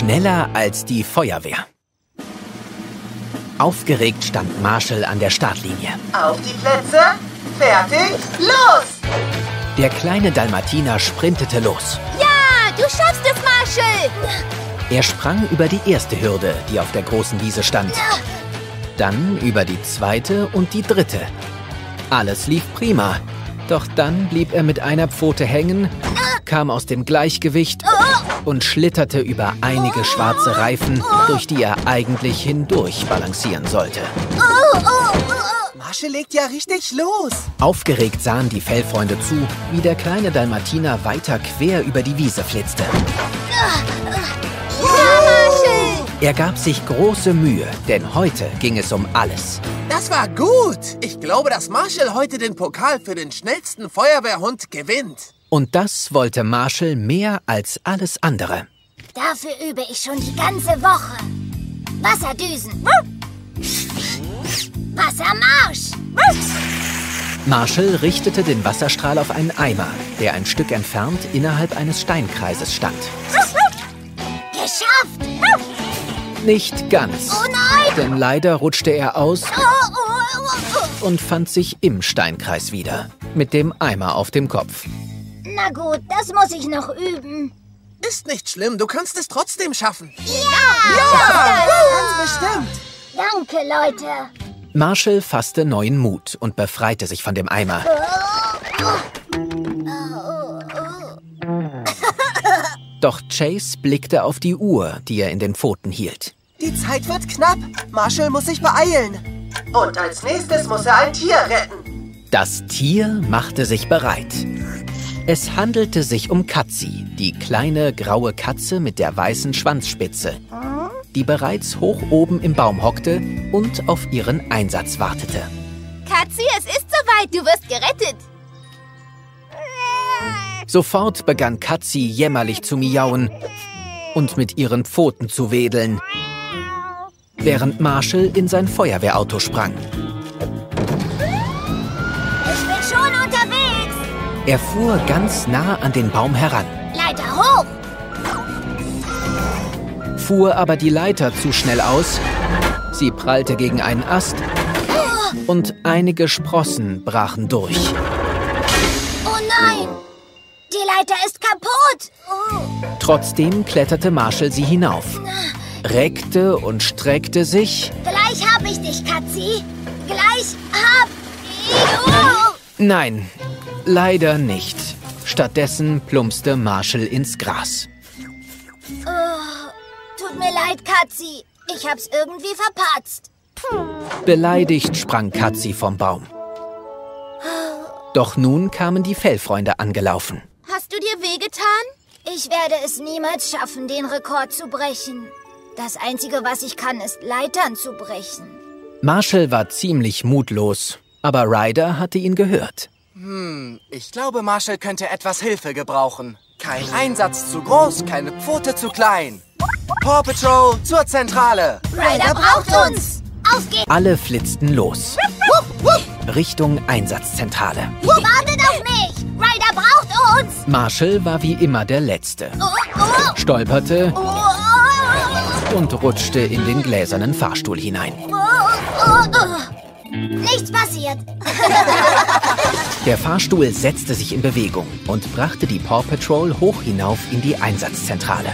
Schneller als die Feuerwehr. Aufgeregt stand Marshall an der Startlinie. Auf die Plätze, fertig, los! Der kleine Dalmatiner sprintete los. Ja, du schaffst es, Marshall! Er sprang über die erste Hürde, die auf der großen Wiese stand. Dann über die zweite und die dritte. Alles lief prima. Doch dann blieb er mit einer Pfote hängen, kam aus dem Gleichgewicht und schlitterte über einige schwarze Reifen, durch die er eigentlich hindurch balancieren sollte. Marshall legt ja richtig los. Aufgeregt sahen die Fellfreunde zu, wie der kleine Dalmatiner weiter quer über die Wiese flitzte. Ja, Marshall! Er gab sich große Mühe, denn heute ging es um alles. Das war gut. Ich glaube, dass Marshall heute den Pokal für den schnellsten Feuerwehrhund gewinnt. Und das wollte Marshall mehr als alles andere. Dafür übe ich schon die ganze Woche. Wasserdüsen. Wassermarsch. Marshall richtete den Wasserstrahl auf einen Eimer, der ein Stück entfernt innerhalb eines Steinkreises stand. Geschafft. Nicht ganz, Oh nein. denn leider rutschte er aus Oh, oh, oh, und fand sich im Steinkreis wieder, mit dem Eimer auf dem Kopf. Na gut, das muss ich noch üben. Ist nicht schlimm, du kannst es trotzdem schaffen. Ja! Ganz bestimmt. Danke, Leute. Marshall fasste neuen Mut und befreite sich von dem Eimer. Doch Chase blickte auf die Uhr, die er in den Pfoten hielt. Die Zeit wird knapp. Marshall muss sich beeilen. Und als nächstes muss er ein Tier retten. Das Tier machte sich bereit. Es handelte sich um Katzi, die kleine graue Katze mit der weißen Schwanzspitze, die bereits hoch oben im Baum hockte und auf ihren Einsatz wartete. Katzi, es ist soweit. Du wirst gerettet. Sofort begann Katzi jämmerlich zu miauen und mit ihren Pfoten zu wedeln, während Marshall in sein Feuerwehrauto sprang. Er fuhr ganz nah an den Baum heran, Leiter hoch. fuhr aber die Leiter zu schnell aus. Sie prallte gegen einen Ast und einige Sprossen brachen durch. Oh nein. Die Leiter ist kaputt. Oh. Trotzdem kletterte Marshall sie hinauf, reckte und streckte sich. Gleich hab ich dich, Katzi. Gleich hab ich... Oh. Nein, leider nicht. Stattdessen plumpste Marshall ins Gras. Tut mir leid, Katzi. Ich hab's irgendwie verpatzt. Beleidigt sprang Katzi vom Baum. Doch nun kamen die Fellfreunde angelaufen. Hast du dir wehgetan? Ich werde es niemals schaffen, den Rekord zu brechen. Das Einzige, was ich kann, ist Leitern zu brechen. Marshall war ziemlich mutlos, aber Ryder hatte ihn gehört. Ich glaube, Marshall könnte etwas Hilfe gebrauchen. Kein Einsatz zu groß, keine Pfote zu klein. Paw Patrol zur Zentrale. Ryder braucht uns! Auf geht's! Alle flitzten los. Richtung Einsatzzentrale. Wartet auf mich! Ryder braucht uns! Marshall war wie immer der Letzte, Oh, oh, stolperte oh, und rutschte in den gläsernen Fahrstuhl hinein. Nichts passiert. Der Fahrstuhl setzte sich in Bewegung und brachte die Paw Patrol hoch hinauf in die Einsatzzentrale.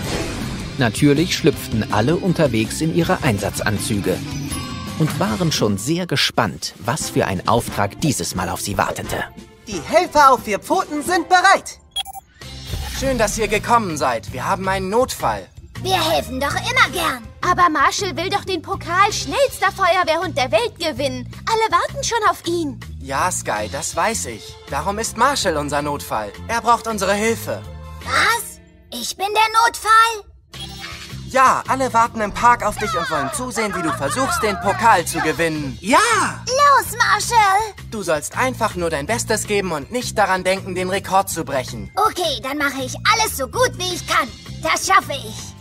Natürlich schlüpften alle unterwegs in ihre Einsatzanzüge und waren schon sehr gespannt, was für ein Auftrag dieses Mal auf sie wartete. Die Helfer auf vier Pfoten sind bereit. Schön, dass ihr gekommen seid. Wir haben einen Notfall. Wir helfen doch immer gern. Aber Marshall will doch den Pokal schnellster Feuerwehrhund der Welt gewinnen. Alle warten schon auf ihn. Ja, Sky, das weiß ich. Darum ist Marshall unser Notfall. Er braucht unsere Hilfe. Was? Ich bin der Notfall? Ja, alle warten im Park auf dich und wollen zusehen, wie du versuchst, den Pokal zu gewinnen. Ja! Los, Marshall! Du sollst einfach nur dein Bestes geben und nicht daran denken, den Rekord zu brechen. Okay, dann mache ich alles so gut, wie ich kann. Das schaffe ich.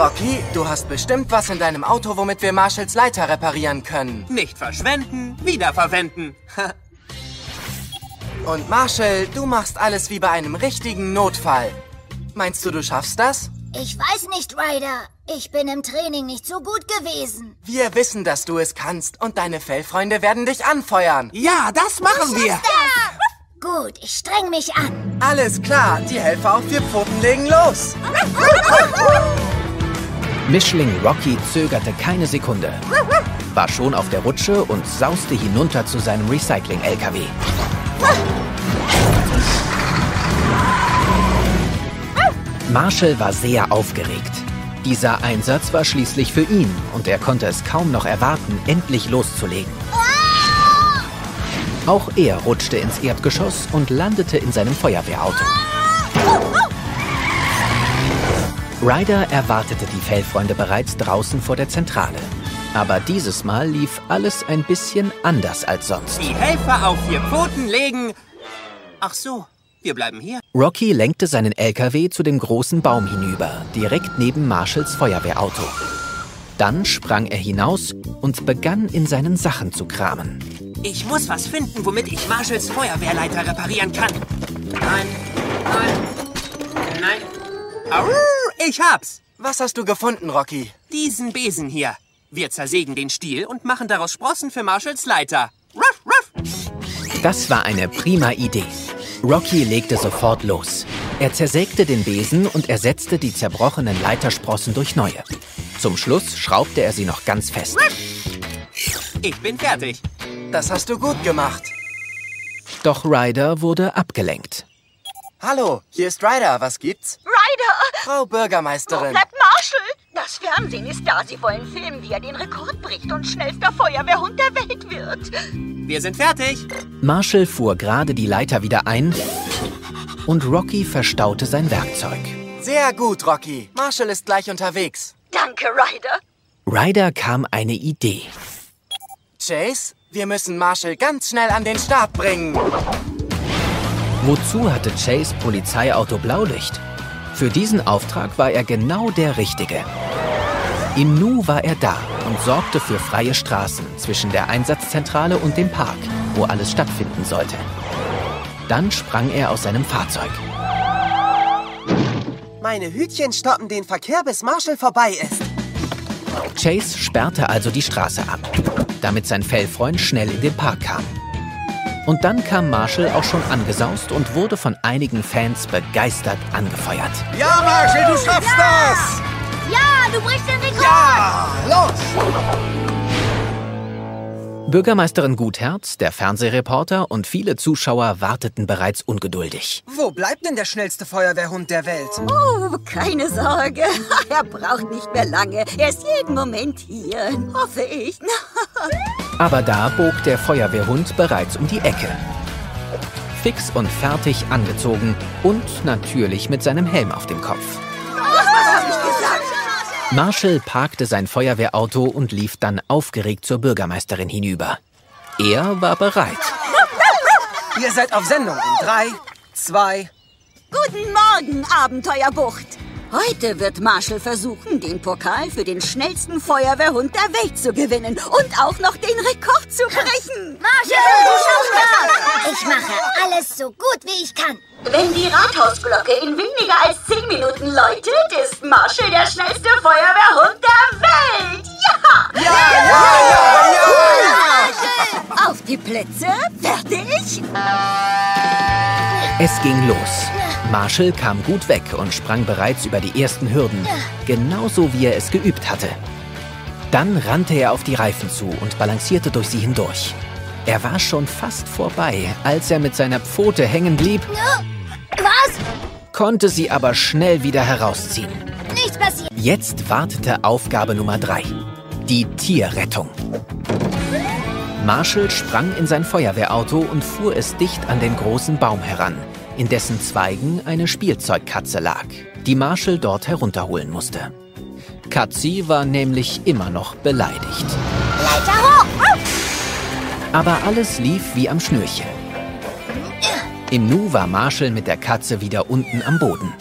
Rocky, du hast bestimmt was in deinem Auto, womit wir Marshalls Leiter reparieren können. Nicht verschwenden, wiederverwenden. Und Marshall, du machst alles wie bei einem richtigen Notfall. Meinst du, du schaffst das? Ich weiß nicht, Ryder. Ich bin im Training nicht so gut gewesen. Wir wissen, dass du es kannst und deine Fellfreunde werden dich anfeuern. Ja, das machen wir. Gut, ich streng mich an. Alles klar, die Helfer auf vier Pfoten legen los. Mischling Rocky zögerte keine Sekunde, war schon auf der Rutsche und sauste hinunter zu seinem Recycling-LKW. Marshall war sehr aufgeregt. Dieser Einsatz war schließlich für ihn und er konnte es kaum noch erwarten, endlich loszulegen. Auch er rutschte ins Erdgeschoss und landete in seinem Feuerwehrauto. Ryder erwartete die Fellfreunde bereits draußen vor der Zentrale. Aber dieses Mal lief alles ein bisschen anders als sonst. Die Helfer auf vier Pfoten legen. Ach so, wir bleiben hier. Rocky lenkte seinen LKW zu dem großen Baum hinüber, direkt neben Marshalls Feuerwehrauto. Dann sprang er hinaus und begann in seinen Sachen zu kramen. Ich muss was finden, womit ich Marshalls Feuerwehrleiter reparieren kann. Nein, nein, nein. Au, ich hab's. Was hast du gefunden, Rocky? Diesen Besen hier. Wir zersägen den Stiel und machen daraus Sprossen für Marshalls Leiter. Ruff, ruff. Das war eine prima Idee. Rocky legte sofort los. Er zersägte den Besen und ersetzte die zerbrochenen Leitersprossen durch neue. Zum Schluss schraubte er sie noch ganz fest. Ich bin fertig. Das hast du gut gemacht. Doch Ryder wurde abgelenkt. Hallo, hier ist Ryder. Was gibt's? Frau Bürgermeisterin. Bleibt Marshall! Das Fernsehen ist da. Sie wollen filmen, wie er den Rekord bricht und schnellster Feuerwehrhund der Welt wird. Wir sind fertig. Marshall fuhr gerade die Leiter wieder ein und Rocky verstaute sein Werkzeug. Sehr gut, Rocky. Marshall ist gleich unterwegs. Danke, Ryder. Ryder kam eine Idee. Chase, wir müssen Marshall ganz schnell an den Start bringen. Wozu hatte Chase Polizeiauto Blaulicht? Für diesen Auftrag war er genau der Richtige. Im Nu war er da und sorgte für freie Straßen zwischen der Einsatzzentrale und dem Park, wo alles stattfinden sollte. Dann sprang er aus seinem Fahrzeug. Meine Hütchen stoppen den Verkehr, bis Marshall vorbei ist. Chase sperrte also die Straße ab, damit sein Fellfreund schnell in den Park kam. Und dann kam Marshall auch schon angesaust und wurde von einigen Fans begeistert angefeuert. Ja, Marshall, du schaffst das! Ja, du brichst den Rekord! Ja, los! Bürgermeisterin Gutherz, der Fernsehreporter und viele Zuschauer warteten bereits ungeduldig. Wo bleibt denn der schnellste Feuerwehrhund der Welt? Oh, keine Sorge. Er braucht nicht mehr lange. Er ist jeden Moment hier. Hoffe ich. Aber da bog der Feuerwehrhund bereits um die Ecke. Fix und fertig angezogen und natürlich mit seinem Helm auf dem Kopf. Marshall parkte sein Feuerwehrauto und lief dann aufgeregt zur Bürgermeisterin hinüber. Er war bereit. Ihr seid auf Sendung in drei, zwei. Guten Morgen, Abenteuerbucht. Heute wird Marshall versuchen, den Pokal für den schnellsten Feuerwehrhund der Welt zu gewinnen und auch noch den Rekord zu brechen. Marshall, du schaffst das! Ich mache alles so gut, wie ich kann. Wenn die Rathausglocke in weniger als 10 Minuten läutet, ist Marshall der schnellste Feuerwehrhund der Welt. Ja! Ja, ja, ja, ja! Auf die Plätze, fertig? Es ging los. Marshall kam gut weg und sprang bereits über die ersten Hürden, genauso wie er es geübt hatte. Dann rannte er auf die Reifen zu und balancierte durch sie hindurch. Er war schon fast vorbei, als er mit seiner Pfote hängen blieb, Was? konnte sie aber schnell wieder herausziehen. Nichts passiert. Jetzt wartete Aufgabe Nummer drei. Die Tierrettung. Marshall sprang in sein Feuerwehrauto und fuhr es dicht an den großen Baum heran, in dessen Zweigen eine Spielzeugkatze lag, die Marshall dort herunterholen musste. Katzi war nämlich immer noch beleidigt. Leiter hoch! Aber alles lief wie am Schnürchen. Im Nu war Marshall mit der Katze wieder unten am Boden.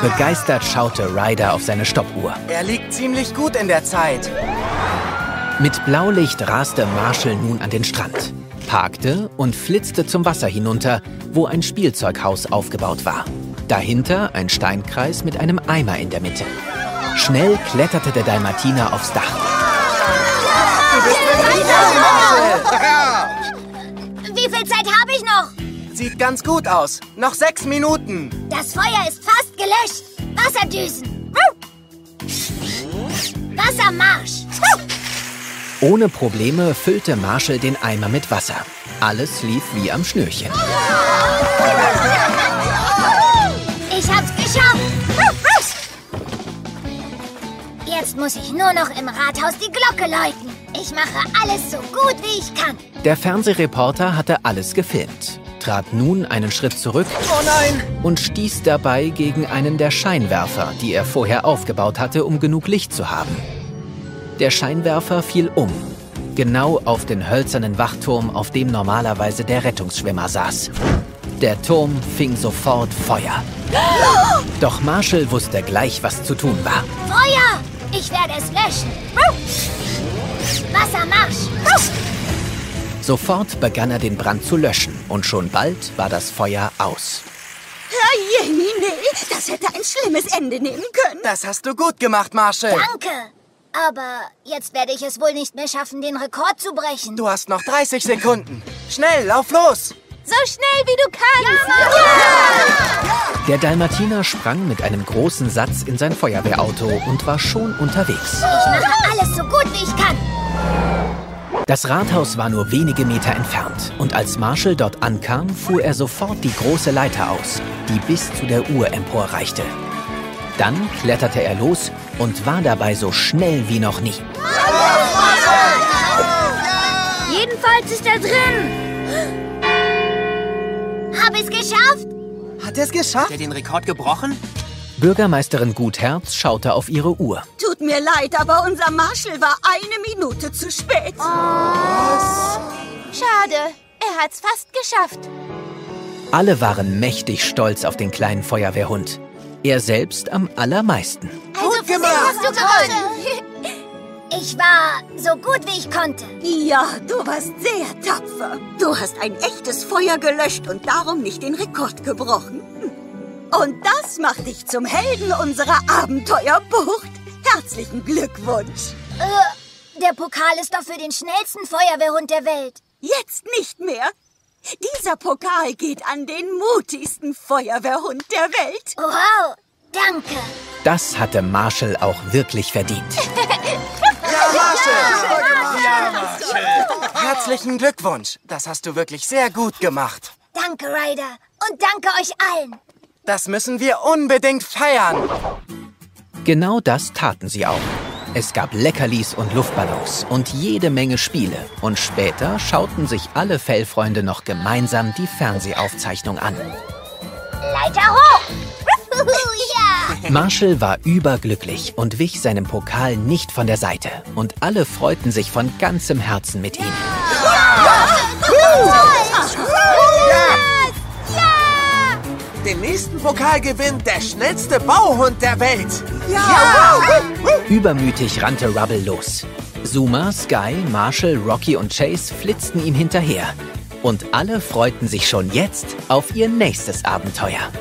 Begeistert schaute Ryder auf seine Stoppuhr. Er liegt ziemlich gut in der Zeit. Mit Blaulicht raste Marshall nun an den Strand. Parkte und flitzte zum Wasser hinunter, wo ein Spielzeughaus aufgebaut war. Dahinter ein Steinkreis mit einem Eimer in der Mitte. Schnell kletterte der Dalmatiner aufs Dach. Wie viel Zeit habe ich noch? Sieht ganz gut aus. Noch sechs Minuten. Das Feuer ist fast gelöscht. Wasserdüsen. Wassermarsch. Ohne Probleme füllte Marshall den Eimer mit Wasser. Alles lief wie am Schnürchen. Ich hab's geschafft. Jetzt muss ich nur noch im Rathaus die Glocke läuten. Ich mache alles so gut, wie ich kann. Der Fernsehreporter hatte alles gefilmt, trat nun einen Schritt zurück Oh nein! und stieß dabei gegen einen der Scheinwerfer, die er vorher aufgebaut hatte, um genug Licht zu haben. Der Scheinwerfer fiel um, genau auf den hölzernen Wachturm, auf dem normalerweise der Rettungsschwimmer saß. Der Turm fing sofort Feuer. Doch Marshall wusste gleich, was zu tun war. Feuer! Ich werde es löschen. Wassermarsch. Sofort begann er den Brand zu löschen und schon bald war das Feuer aus. Herrjemine, das hätte ein schlimmes Ende nehmen können. Das hast du gut gemacht, Marshall. Danke. Aber jetzt werde ich es wohl nicht mehr schaffen, den Rekord zu brechen. Du hast noch 30 Sekunden. Schnell, lauf los! So schnell wie du kannst. Der Dalmatiner sprang mit einem großen Satz in sein Feuerwehrauto und war schon unterwegs. Ich mache alles so gut, wie ich kann. Das Rathaus war nur wenige Meter entfernt und als Marshall dort ankam, fuhr er sofort die große Leiter aus, die bis zu der Uhr emporreichte. Dann kletterte er los und war dabei so schnell wie noch nie. Jedenfalls ist er drin. Hab es geschafft? Hat er es geschafft? Hat er den Rekord gebrochen? Bürgermeisterin Gutherz schaute auf ihre Uhr. Tut mir leid, aber unser Marshall war eine Minute zu spät. Schade. Er hat's fast geschafft. Alle waren mächtig stolz auf den kleinen Feuerwehrhund. Er selbst am allermeisten. Gemacht. hast du gewonnen. Ich war so gut, wie ich konnte. Ja, du warst sehr tapfer. Du hast ein echtes Feuer gelöscht und darum nicht den Rekord gebrochen. Und das macht dich zum Helden unserer Abenteuerbucht. Herzlichen Glückwunsch. Äh, der Pokal ist doch für den schnellsten Feuerwehrhund der Welt. Jetzt nicht mehr. Dieser Pokal geht an den mutigsten Feuerwehrhund der Welt. Wow, danke. Das hatte Marshall auch wirklich verdient. Herzlichen Glückwunsch. Das hast du wirklich sehr gut gemacht. Danke, Ryder. Und danke euch allen. Das müssen wir unbedingt feiern. Genau das taten sie auch. Es gab Leckerlis und Luftballons und jede Menge Spiele. Und später schauten sich alle Fellfreunde noch gemeinsam die Fernsehaufzeichnung an. Leiter hoch! ja! Marshall war überglücklich und wich seinem Pokal nicht von der Seite. Und alle freuten sich von ganzem Herzen mit ihm. Den nächsten Pokal gewinnt der schnellste Bauhund der Welt. Übermütig rannte Rubble los. Zuma, Sky, Marshall, Rocky und Chase flitzten ihm hinterher. Und alle freuten sich schon jetzt auf ihr nächstes Abenteuer.